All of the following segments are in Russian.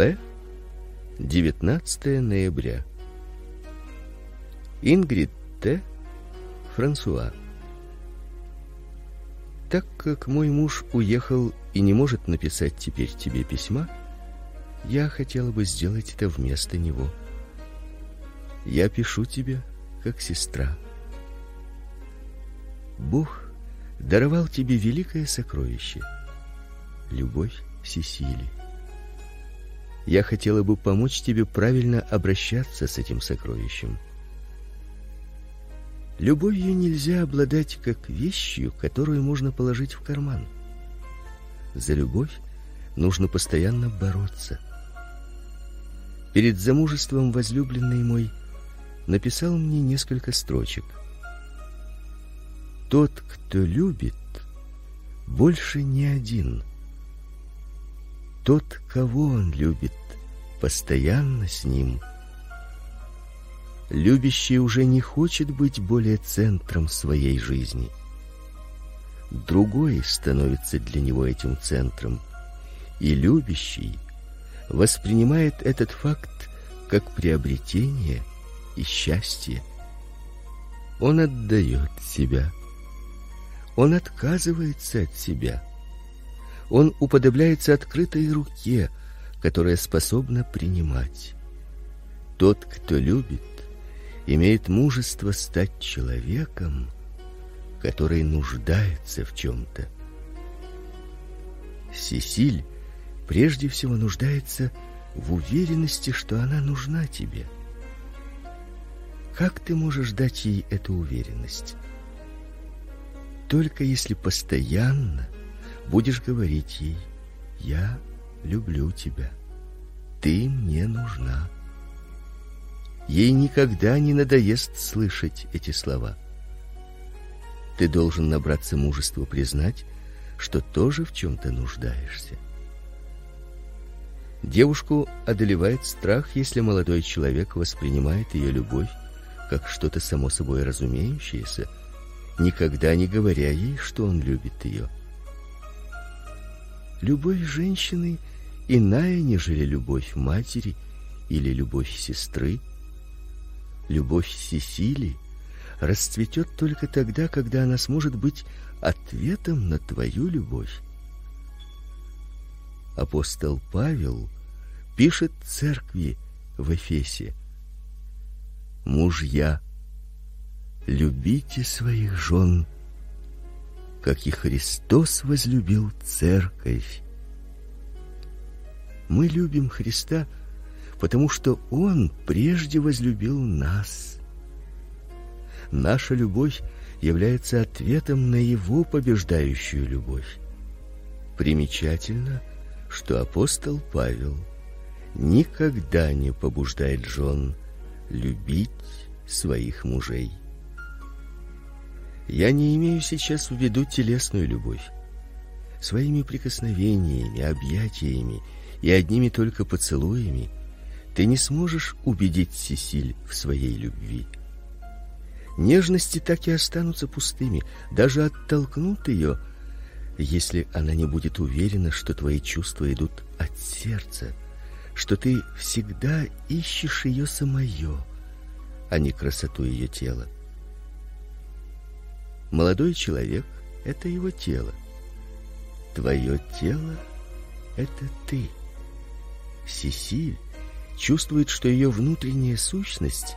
Б. 19 ноября. Ингрид Т. Франсуа. Так как мой муж уехал и не может написать теперь тебе письма, я хотела бы сделать это вместо него. Я пишу тебе как сестра. Бог даровал тебе великое сокровище любовь Сесили. Я хотела бы помочь тебе правильно обращаться с этим сокровищем. Любовью нельзя обладать как вещью, которую можно положить в карман. За любовь нужно постоянно бороться. Перед замужеством возлюбленный мой написал мне несколько строчек. Тот, кто любит, больше не один. Тот, кого он любит, постоянно с ним. Любящий уже не хочет быть более центром своей жизни. Другой становится для него этим центром, и любящий воспринимает этот факт как приобретение и счастье. Он отдает себя он отказывается от себя. Он уподобляется открытой руке, которая способна принимать. Тот, кто любит, имеет мужество стать человеком, который нуждается в чем то Сесиль прежде всего нуждается в уверенности, что она нужна тебе. Как ты можешь дать ей эту уверенность? только если постоянно будешь говорить ей: "Я люблю тебя. Ты мне нужна". Ей никогда не надоест слышать эти слова. Ты должен набраться мужества признать, что тоже в чем то нуждаешься. Девушку одолевает страх, если молодой человек воспринимает ее любовь как что-то само собой разумеющееся никогда не говоря ей, что он любит ее. Любовь женщины иная, нежели любовь матери или любовь сестры. Любовь Сесили расцветет только тогда, когда она сможет быть ответом на твою любовь. Апостол Павел пишет церкви в Эфесе: Мужья, любите своих жен, как и Христос возлюбил церковь. Мы любим Христа, потому что он прежде возлюбил нас. Наша любовь является ответом на его побеждающую любовь. Примечательно, что апостол Павел никогда не побуждает жен любить своих мужей. Я не имею сейчас в виду телесную любовь. Своими прикосновениями, объятиями и одними только поцелуями ты не сможешь убедить Сесиль в своей любви. Нежности так и останутся пустыми, даже оттолкнут ее, если она не будет уверена, что твои чувства идут от сердца, что ты всегда ищешь ее самое, а не красоту ее тела. Молодой человек это его тело. Твое тело это ты. Сесиль чувствует, что ее внутренняя сущность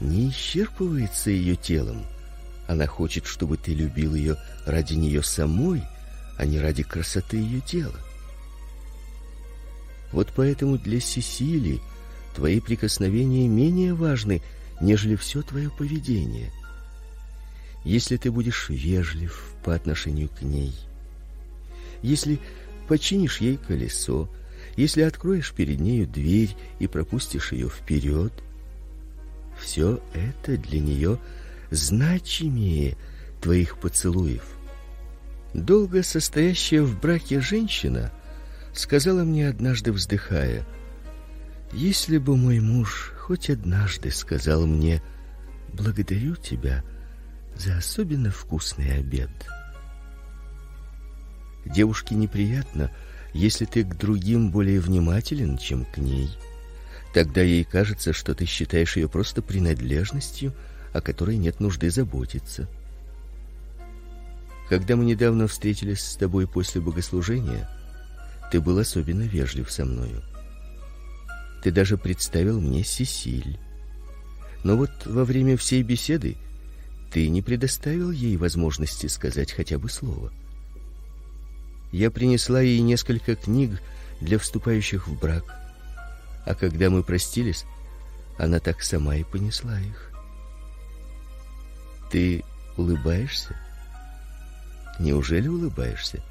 не исчерпывается ее телом. Она хочет, чтобы ты любил ее ради нее самой, а не ради красоты ее тела. Вот поэтому для Сесили твои прикосновения менее важны, нежели все твое поведение если ты будешь вежлив по отношению к ней, если починишь ей колесо, если откроешь перед нею дверь и пропустишь ее вперед, все это для нее значимее твоих поцелуев. Долго состоящая в браке женщина сказала мне однажды, вздыхая: "Если бы мой муж хоть однажды сказал мне: "Благодарю тебя", за особенно вкусный обед. Девушке неприятно, Если ты к другим более внимателен, чем к ней, тогда ей кажется, что ты считаешь ее просто принадлежностью, о которой нет нужды заботиться. Когда мы недавно встретились с тобой после богослужения, ты был особенно вежлив со мною. Ты даже представил мне Сесиль. Но вот во время всей беседы ты не предоставил ей возможности сказать хотя бы слово. Я принесла ей несколько книг для вступающих в брак. А когда мы простились, она так сама и понесла их. Ты улыбаешься? Неужели улыбаешься?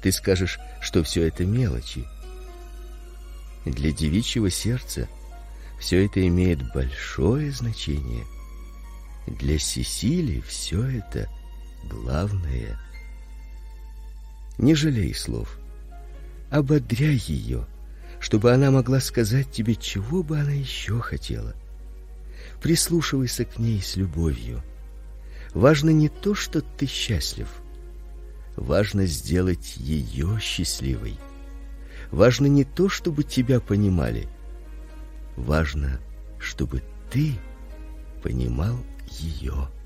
Ты скажешь, что все это мелочи. Для девичьего сердца все это имеет большое значение. Для Сесили все это главное. Не жалей слов. Ободряй ее, чтобы она могла сказать тебе, чего бы она еще хотела. Прислушивайся к ней с любовью. Важно не то, что ты счастлив. Важно сделать ее счастливой. Важно не то, чтобы тебя понимали. Важно, чтобы ты понимал ее. и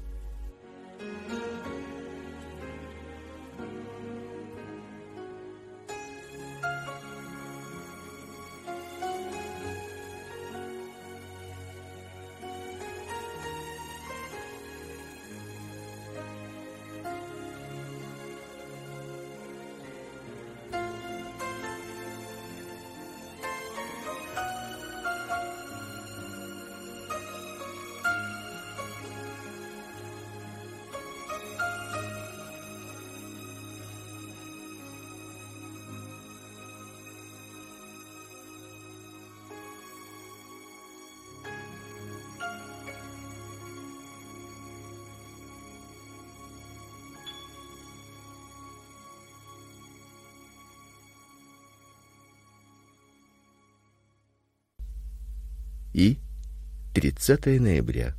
30 ноября.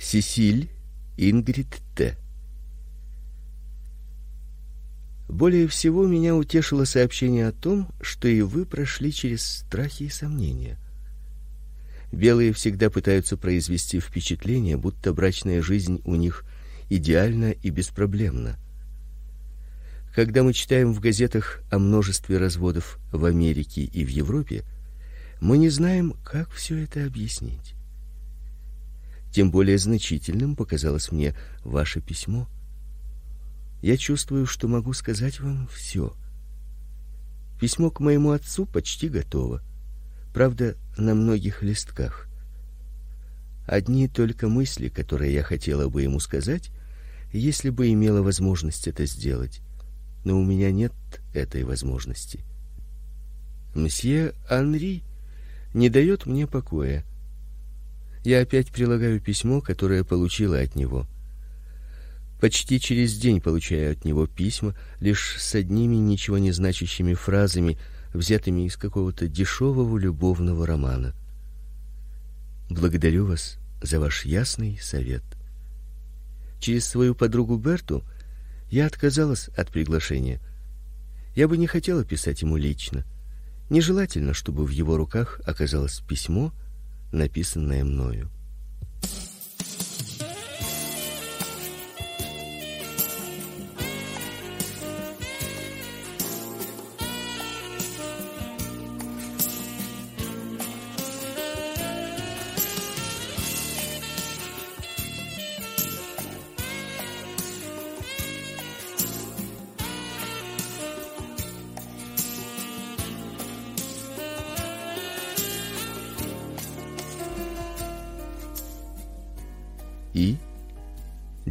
Сесиль Ингрид Т. Более всего меня утешило сообщение о том, что и вы прошли через страхи и сомнения. Белые всегда пытаются произвести впечатление, будто брачная жизнь у них идеальна и беспроблемна. Когда мы читаем в газетах о множестве разводов в Америке и в Европе, мы не знаем, как все это объяснить. Тем более значительным показалось мне ваше письмо. Я чувствую, что могу сказать вам все. Письмо к моему отцу почти готово. Правда, на многих листках. Одни только мысли, которые я хотела бы ему сказать, если бы имела возможность это сделать. Но у меня нет этой возможности. Мсье Анри не дает мне покоя. Я опять прилагаю письмо, которое получила от него. Почти через день получаю от него письма лишь с одними ничего не значащими фразами, взятыми из какого-то дешевого любовного романа. Благодарю вас за ваш ясный совет. Через свою подругу Берту я отказалась от приглашения. Я бы не хотела писать ему лично. Нежелательно, чтобы в его руках оказалось письмо, написанное мною.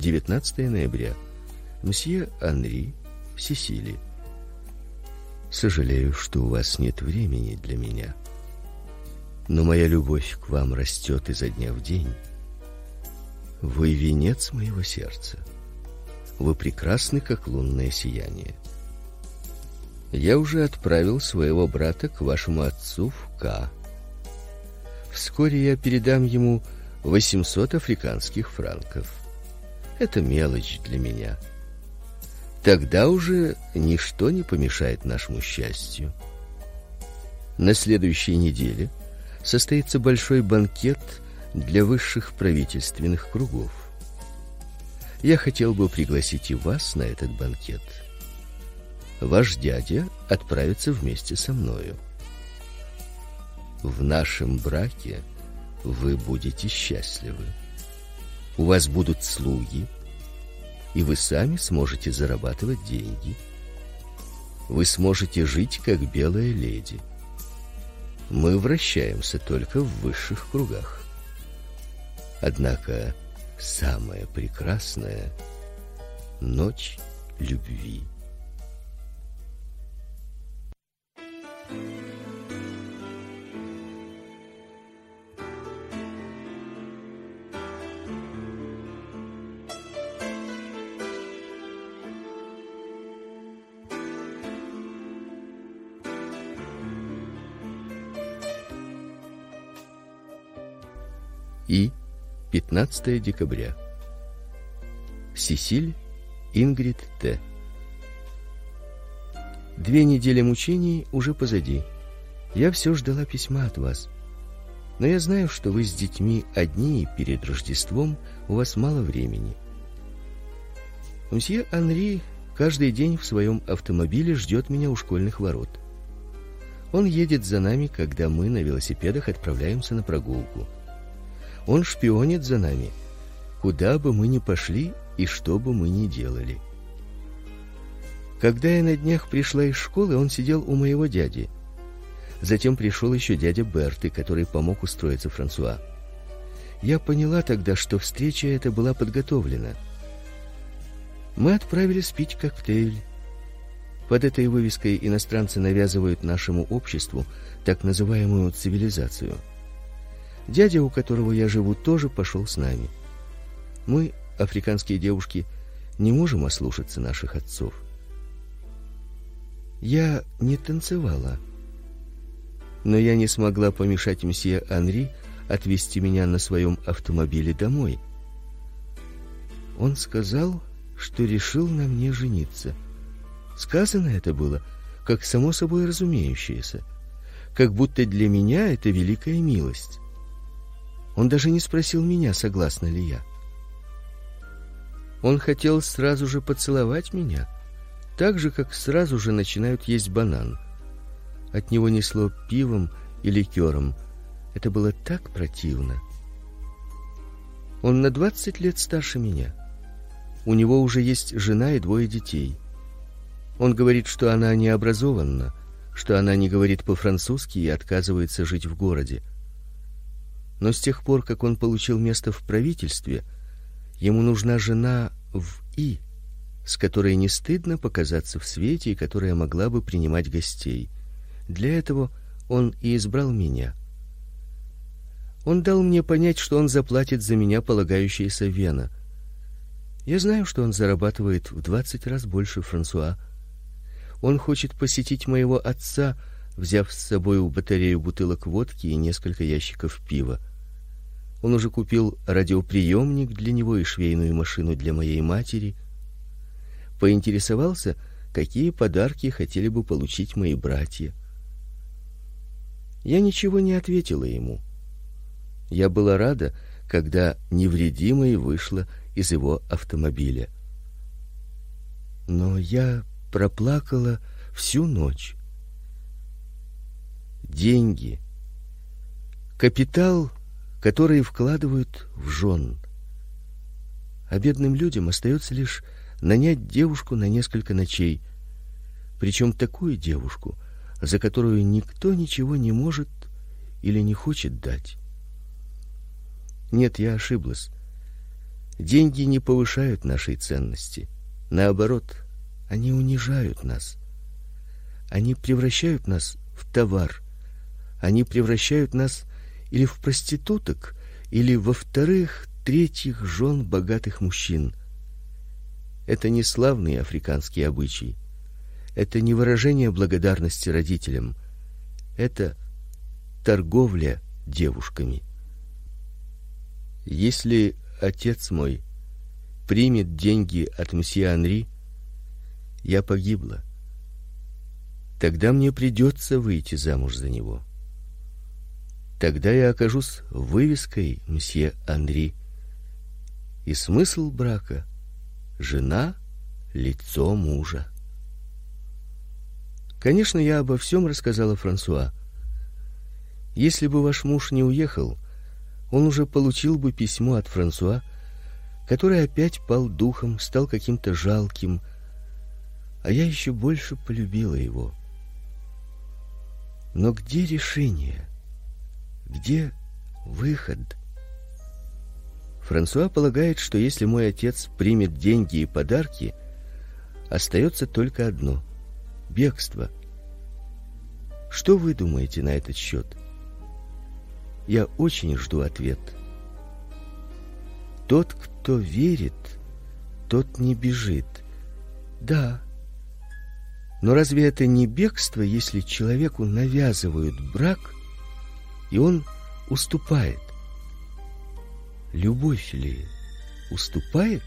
19 ноября. Мсье Анри, Сесили. Сожалею, что у вас нет времени для меня. Но моя любовь к вам растет изо дня в день. Вы венец моего сердца. Вы прекрасны, как лунное сияние. Я уже отправил своего брата к вашему отцу в К. Вскоре я передам ему 800 африканских франков. Это мелочь для меня. тогда уже ничто не помешает нашему счастью. На следующей неделе состоится большой банкет для высших правительственных кругов. Я хотел бы пригласить и вас на этот банкет. Ваш дядя отправится вместе со мною. В нашем браке вы будете счастливы. У вас будут слуги, и вы сами сможете зарабатывать деньги. Вы сможете жить как белая леди. Мы вращаемся только в высших кругах. Однако самое прекрасное ночь любви. И 15 декабря. Сесиль Ингрид Т. Две недели мучений уже позади. Я все ждала письма от вас. Но я знаю, что вы с детьми одни и перед Рождеством у вас мало времени. Мсье Анри каждый день в своем автомобиле ждет меня у школьных ворот. Он едет за нами, когда мы на велосипедах отправляемся на прогулку. Он шпионит за нами, куда бы мы ни пошли и что бы мы ни делали. Когда я на днях пришла из школы, он сидел у моего дяди. Затем пришел еще дядя Берты, который помог устроиться Франсуа. Я поняла тогда, что встреча эта была подготовлена. Мы отправились пить коктейль. Под этой вывеской иностранцы навязывают нашему обществу так называемую цивилизацию – Дядя, у которого я живу, тоже пошел с нами. Мы, африканские девушки, не можем ослушаться наших отцов. Я не танцевала, но я не смогла помешать мсье Анри отвезти меня на своем автомобиле домой. Он сказал, что решил на мне жениться. Сказано это было как само собой разумеющееся, как будто для меня это великая милость. Он даже не спросил меня, согласна ли я. Он хотел сразу же поцеловать меня, так же как сразу же начинают есть банан. От него несло пивом и ликером. Это было так противно. Он на двадцать лет старше меня. У него уже есть жена и двое детей. Он говорит, что она не образована, что она не говорит по-французски и отказывается жить в городе. Но с тех пор, как он получил место в правительстве, ему нужна жена в И, с которой не стыдно показаться в свете и которая могла бы принимать гостей. Для этого он и избрал меня. Он дал мне понять, что он заплатит за меня полагающееся вена. Я знаю, что он зарабатывает в двадцать раз больше Франсуа. Он хочет посетить моего отца, взяв с собой батарею бутылок водки и несколько ящиков пива. Он уже купил радиоприемник для него и швейную машину для моей матери. Поинтересовался, какие подарки хотели бы получить мои братья. Я ничего не ответила ему. Я была рада, когда невредимой вышла из его автомобиля. Но я проплакала всю ночь. Деньги, капитал которые вкладывают в жен. А бедным людям остается лишь нанять девушку на несколько ночей, причем такую девушку, за которую никто ничего не может или не хочет дать. Нет, я ошиблась. Деньги не повышают нашей ценности. Наоборот, они унижают нас. Они превращают нас в товар. Они превращают нас или в проституток, или во вторых, третьих жен богатых мужчин. Это не славный африканский обычай. Это не выражение благодарности родителям. Это торговля девушками. Если отец мой примет деньги от мсье Анри, я погибла, тогда мне придется выйти замуж за него. Тогда я окажусь вывеской мсье Анри. И смысл брака жена лицо мужа. Конечно, я обо всем рассказала Франсуа. Если бы ваш муж не уехал, он уже получил бы письмо от Франсуа, который опять пал духом, стал каким-то жалким, а я еще больше полюбила его. Но где решение? Где выход? Франсуа полагает, что если мой отец примет деньги и подарки, остается только одно бегство. Что вы думаете на этот счет? Я очень жду ответ. Тот, кто верит, тот не бежит. Да. Но разве это не бегство, если человеку навязывают брак, и он уступает? Любовь ли уступает?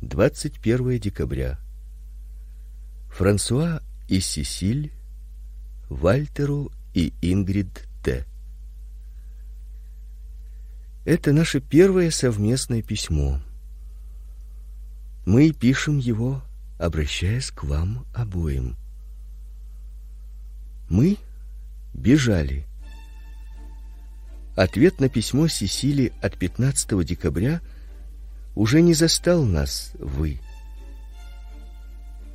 Двадцать первое декабря. Франсуа и Сесиль Вальтеру и Ингрид Т. Это наше первое совместное письмо. Мы пишем его, обращаясь к вам обоим. Мы бежали. Ответ на письмо Сесили от 15 декабря уже не застал нас вы.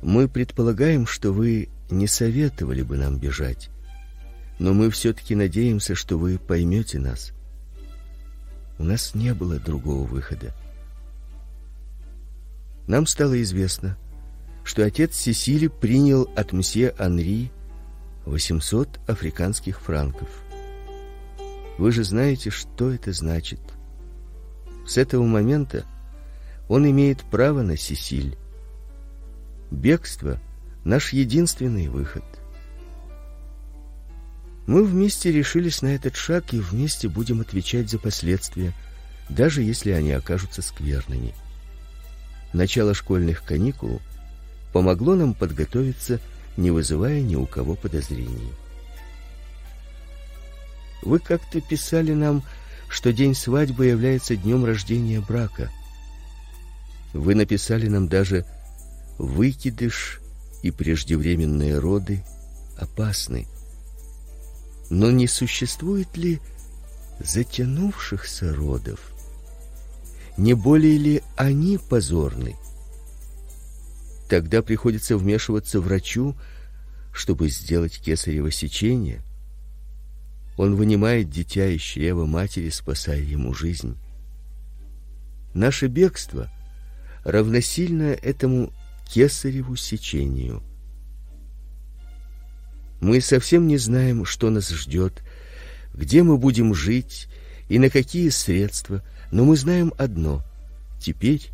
Мы предполагаем, что вы не советовали бы нам бежать, но мы все таки надеемся, что вы поймете нас. У нас не было другого выхода. Нам стало известно, что отец Сесили принял от мсье Анри 800 африканских франков. Вы же знаете, что это значит. С этого момента он имеет право на Сесиль. Бегство наш единственный выход. Мы вместе решились на этот шаг и вместе будем отвечать за последствия, даже если они окажутся скверными. Начало школьных каникул помогло нам подготовиться, не вызывая ни у кого подозрений. Вы как-то писали нам, что день свадьбы является днем рождения брака. Вы написали нам даже выкидыш и преждевременные роды опасны. Но не существует ли затянувшихся родов? Не более ли они позорны? Тогда приходится вмешиваться врачу, чтобы сделать кесарево сечение. Он вынимает дитя из чрева матери, спасая ему жизнь. Наше бегство равносильно этому кесареву сечению. Мы совсем не знаем, что нас ждет, где мы будем жить и на какие средства, но мы знаем одно: теперь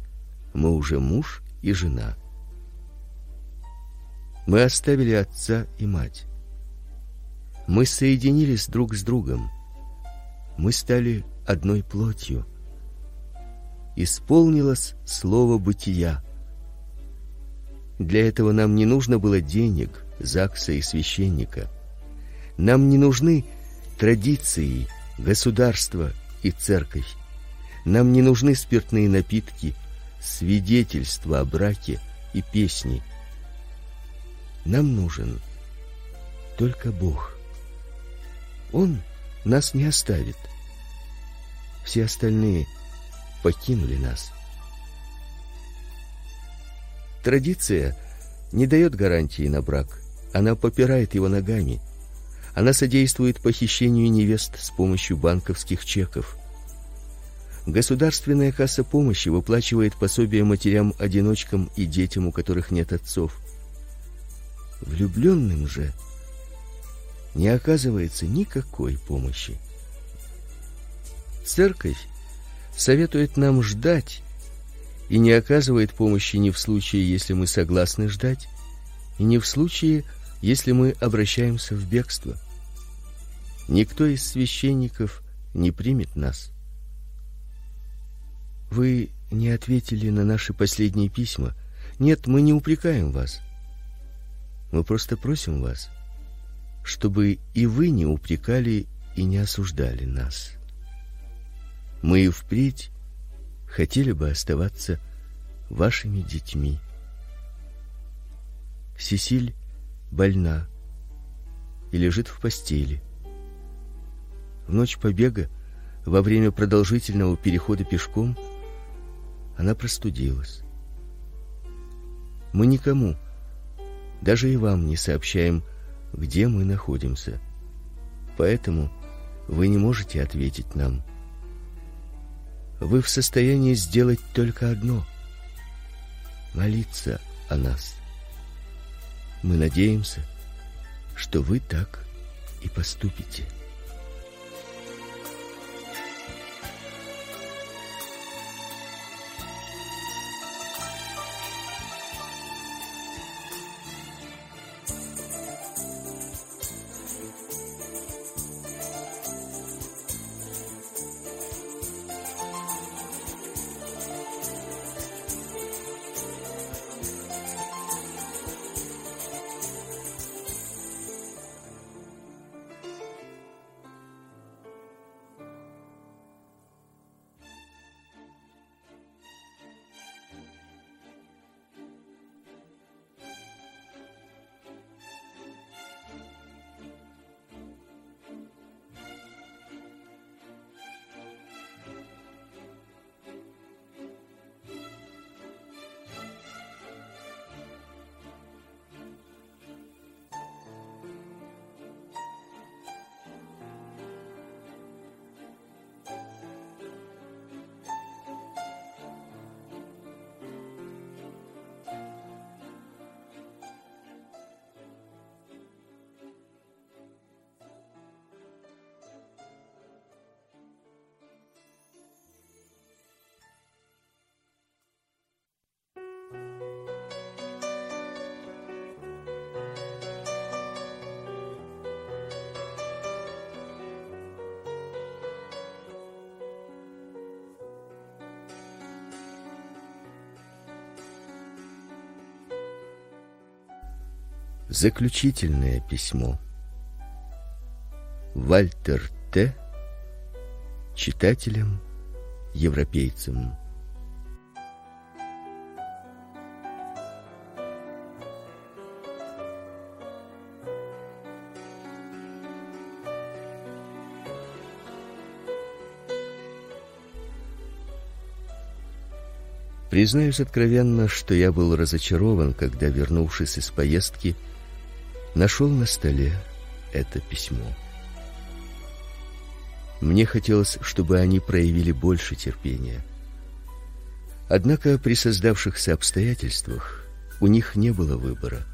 мы уже муж и жена. Мы оставили отца и мать. Мы соединились друг с другом. Мы стали одной плотью. Исполнилось слово бытия. Для этого нам не нужно было денег, закса и священника. Нам не нужны традиции, государство и церковь. Нам не нужны спиртные напитки, свидетельства о браке и песни. Нам нужен только Бог. Он нас не оставит. Все остальные покинули нас. Традиция не дает гарантии на брак. Она попирает его ногами. Она содействует похищению невест с помощью банковских чеков. Государственная касса помощи выплачивает пособия матерям-одиночкам и детям, у которых нет отцов. Влюбленным же не оказывается никакой помощи. Церковь советует нам ждать и не оказывает помощи ни в случае, если мы согласны ждать, и не в случае, если мы обращаемся в бегство. Никто из священников не примет нас. Вы не ответили на наши последние письма. Нет, мы не упрекаем вас. Мы просто просим вас, чтобы и вы не упрекали и не осуждали нас. Мы и впредь хотели бы оставаться вашими детьми. Сесиль больна и лежит в постели. В ночь побега, во время продолжительного перехода пешком, она простудилась. Мы никому, даже и вам не сообщаем, где мы находимся. Поэтому вы не можете ответить нам вы в состоянии сделать только одно молиться о нас. Мы надеемся, что вы так и поступите. Заключительное письмо. Вальтер Т. читателям, европейцам. Признаюсь откровенно, что я был разочарован, когда, вернувшись из поездки, нашел на столе это письмо. Мне хотелось, чтобы они проявили больше терпения. Однако при создавшихся обстоятельствах у них не было выбора.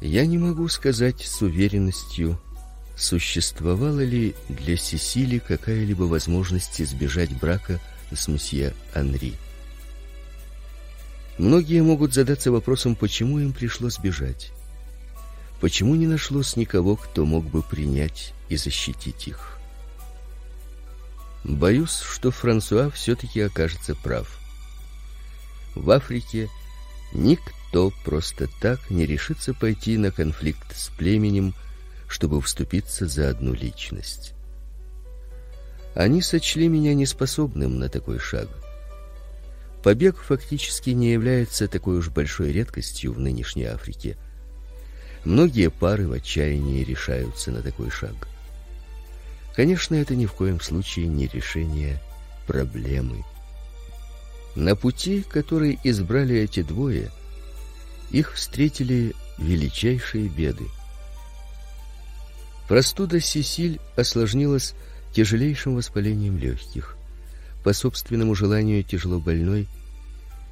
Я не могу сказать с уверенностью, существовала ли для Сесили какая-либо возможность избежать брака с месье Анри. Многие могут задаться вопросом, почему им пришлось бежать. Почему не нашлось никого, кто мог бы принять и защитить их? Боюсь, что Франсуа все таки окажется прав. В Африке никто просто так не решится пойти на конфликт с племенем, чтобы вступиться за одну личность. Они сочли меня неспособным на такой шаг. Побег фактически не является такой уж большой редкостью в нынешней Африке. Многие пары в отчаянии решаются на такой шаг. Конечно, это ни в коем случае не решение проблемы. На пути, который избрали эти двое, их встретили величайшие беды. Простуда Сесиль осложнилась тяжелейшим воспалением легких по собственному желанию тяжело больной,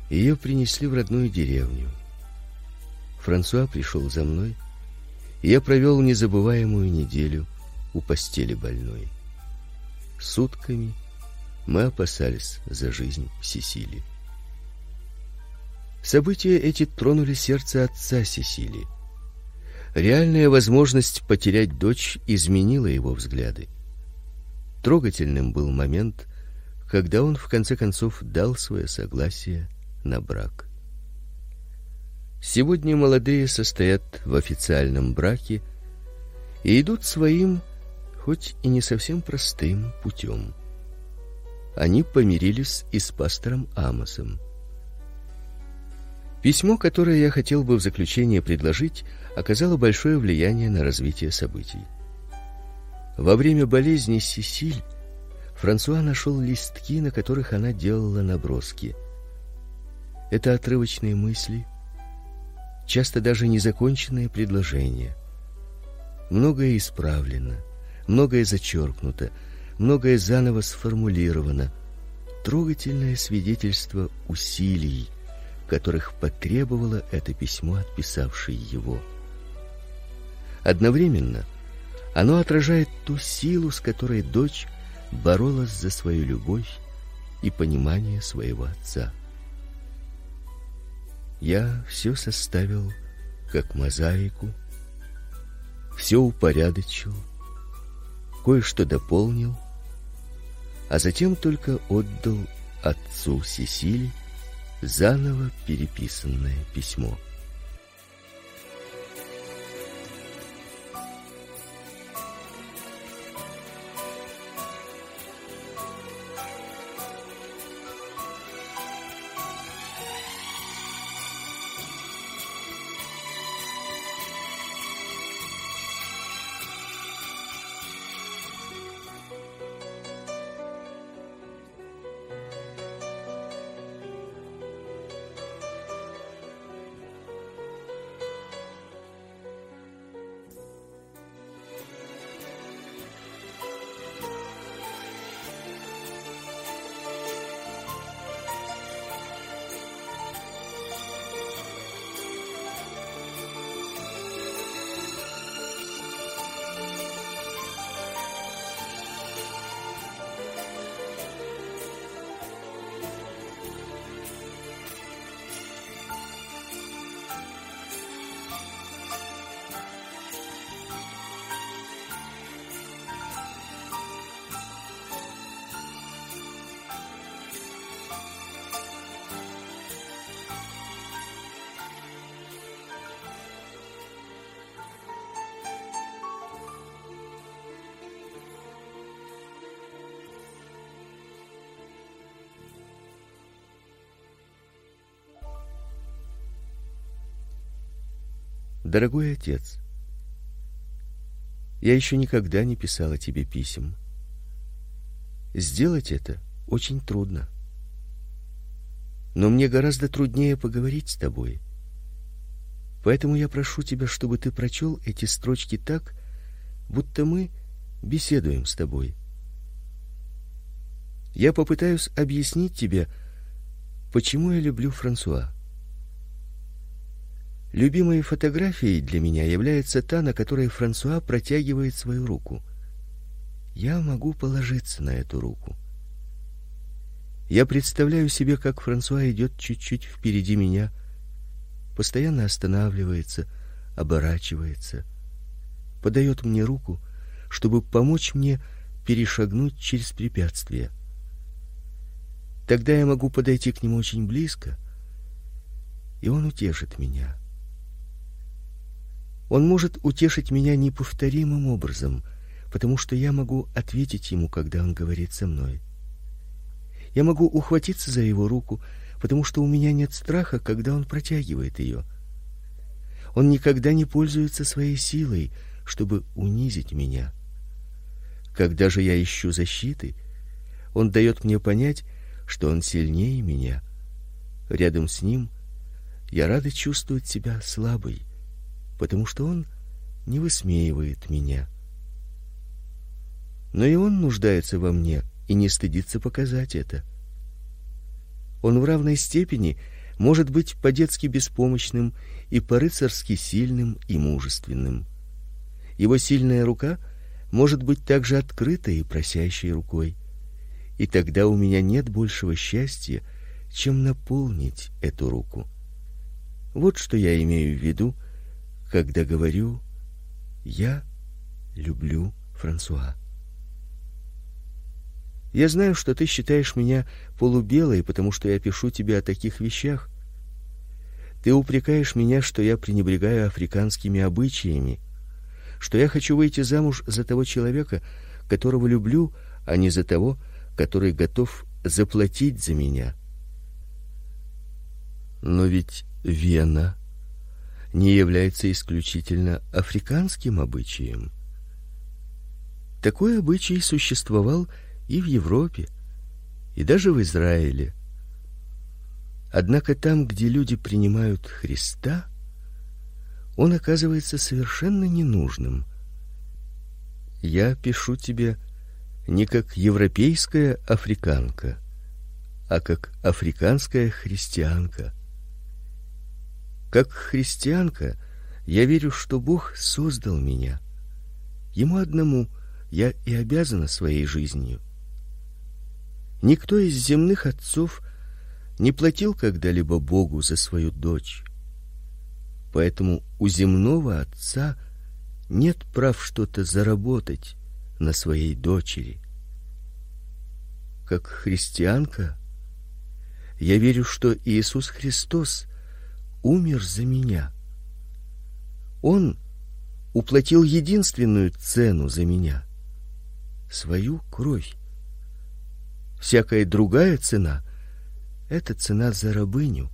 ее принесли в родную деревню. Франсуа пришел за мной, и я провел незабываемую неделю у постели больной. Сутками мы опасались за жизнь Сесили. События эти тронули сердце отца Сесили. Реальная возможность потерять дочь изменила его взгляды. Трогательным был момент, когда он в конце концов дал свое согласие на брак. Сегодня молодые состоят в официальном браке и идут своим, хоть и не совсем простым путем. Они помирились и с пастором Амосом. Письмо, которое я хотел бы в заключение предложить, оказало большое влияние на развитие событий. Во время болезни Сесиль Франсуа нашел листки, на которых она делала наброски. Это отрывочные мысли, часто даже незаконченные предложения. Многое исправлено, многое зачеркнуто, многое заново сформулировано. Трогательное свидетельство усилий, которых потребовало это письмо от писавшей его. Одновременно оно отражает ту силу, с которой дочь боролась за свою любовь и понимание своего отца. Я все составил как мозаику, все упорядочил, кое-что дополнил, а затем только отдал отцу Сесили заново переписанное письмо. Дорогой отец, я еще никогда не писала тебе писем. Сделать это очень трудно. Но мне гораздо труднее поговорить с тобой. Поэтому я прошу тебя, чтобы ты прочел эти строчки так, будто мы беседуем с тобой. Я попытаюсь объяснить тебе, почему я люблю Франсуа. Любимой фотографией для меня является та, на которой Франсуа протягивает свою руку. Я могу положиться на эту руку. Я представляю себе, как Франсуа идет чуть-чуть впереди меня, постоянно останавливается, оборачивается, подает мне руку, чтобы помочь мне перешагнуть через препятствие. Тогда я могу подойти к нему очень близко, и он утешит меня. Он может утешить меня неповторимым образом, потому что я могу ответить ему, когда он говорит со мной. Я могу ухватиться за его руку, потому что у меня нет страха, когда он протягивает ее. Он никогда не пользуется своей силой, чтобы унизить меня. Когда же я ищу защиты, он дает мне понять, что он сильнее меня. Рядом с ним я рада чувствовать себя слабой потому что он не высмеивает меня. Но и он нуждается во мне и не стыдится показать это. Он в равной степени может быть по-детски беспомощным и по-рыцарски сильным и мужественным. Его сильная рука может быть также открытой и просящей рукой. И тогда у меня нет большего счастья, чем наполнить эту руку. Вот что я имею в виду, когда говорю я люблю Франсуа. Я знаю, что ты считаешь меня полубелой, потому что я пишу тебе о таких вещах. Ты упрекаешь меня, что я пренебрегаю африканскими обычаями, что я хочу выйти замуж за того человека, которого люблю, а не за того, который готов заплатить за меня. Но ведь Вена не является исключительно африканским обычаем. Такой обычай существовал и в Европе, и даже в Израиле. Однако там, где люди принимают Христа, он оказывается совершенно ненужным. Я пишу тебе не как европейская африканка, а как африканская христианка. Как христианка, я верю, что Бог создал меня. Ему одному я и обязана своей жизнью. Никто из земных отцов не платил когда-либо Богу за свою дочь. Поэтому у земного отца нет прав что-то заработать на своей дочери. Как христианка, я верю, что Иисус Христос умер за меня. Он уплатил единственную цену за меня свою кровь. Всякая другая цена это цена за рабыню.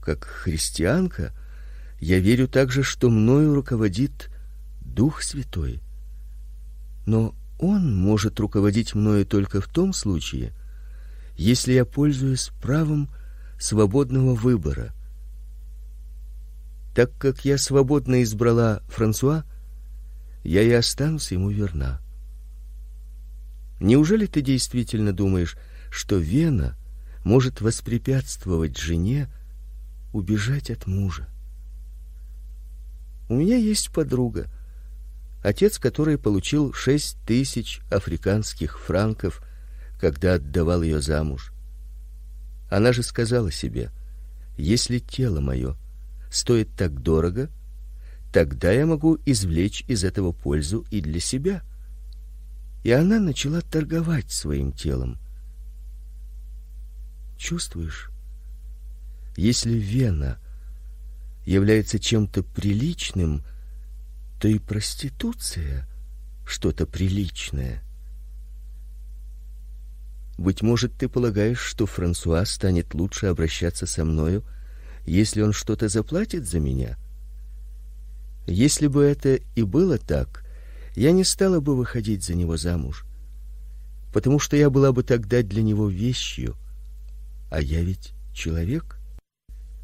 Как христианка, я верю также, что мною руководит Дух Святой. Но он может руководить мною только в том случае, если я пользуюсь правом свободного выбора. Так как я свободно избрала Франсуа, я и останусь ему верна. Неужели ты действительно думаешь, что Вена может воспрепятствовать жене убежать от мужа? У меня есть подруга, отец которой получил шесть тысяч африканских франков, когда отдавал ее замуж. Она же сказала себе: если тело мое стоит так дорого, тогда я могу извлечь из этого пользу и для себя. И она начала торговать своим телом. Чувствуешь? Если Вена является чем-то приличным, то и проституция что-то приличное. Быть может, ты полагаешь, что Франсуа станет лучше обращаться со мною, если он что-то заплатит за меня? Если бы это и было так, я не стала бы выходить за него замуж, потому что я была бы тогда для него вещью, а я ведь человек.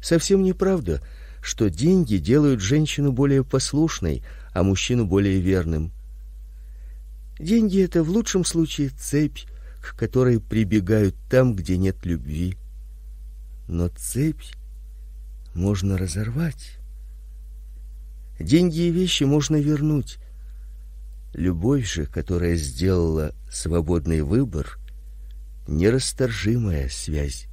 Совсем неправда, что деньги делают женщину более послушной, а мужчину более верным. Деньги это в лучшем случае цепь, к которой прибегают там, где нет любви. Но цепь можно разорвать. Деньги и вещи можно вернуть. Любовь же, которая сделала свободный выбор, нерасторжимая связь.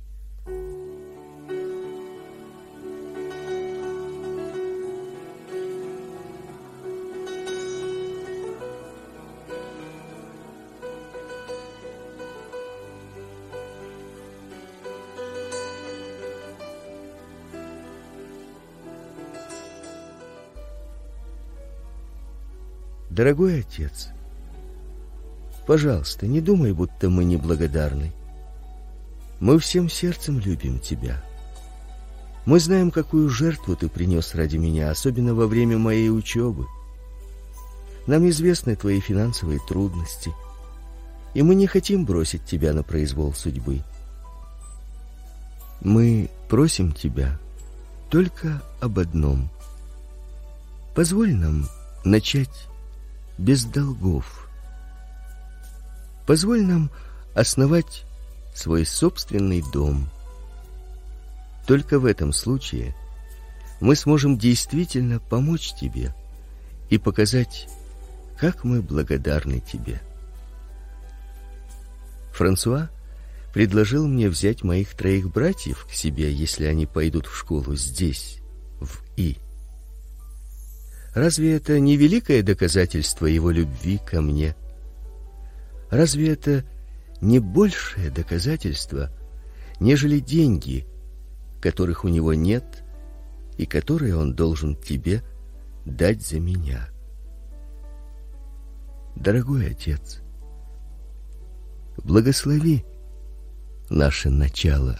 Дорогой отец, пожалуйста, не думай, будто мы неблагодарны. Мы всем сердцем любим тебя. Мы знаем, какую жертву ты принес ради меня, особенно во время моей учебы. Нам известны твои финансовые трудности, и мы не хотим бросить тебя на произвол судьбы. Мы просим тебя только об одном. Позволь нам начать без долгов. Позволь нам основать свой собственный дом. Только в этом случае мы сможем действительно помочь тебе и показать, как мы благодарны тебе. Франсуа предложил мне взять моих троих братьев к себе, если они пойдут в школу здесь, в И. Разве это не великое доказательство его любви ко мне? Разве это не большее доказательство, нежели деньги, которых у него нет и которые он должен тебе дать за меня? Дорогой отец, благослови наше начало.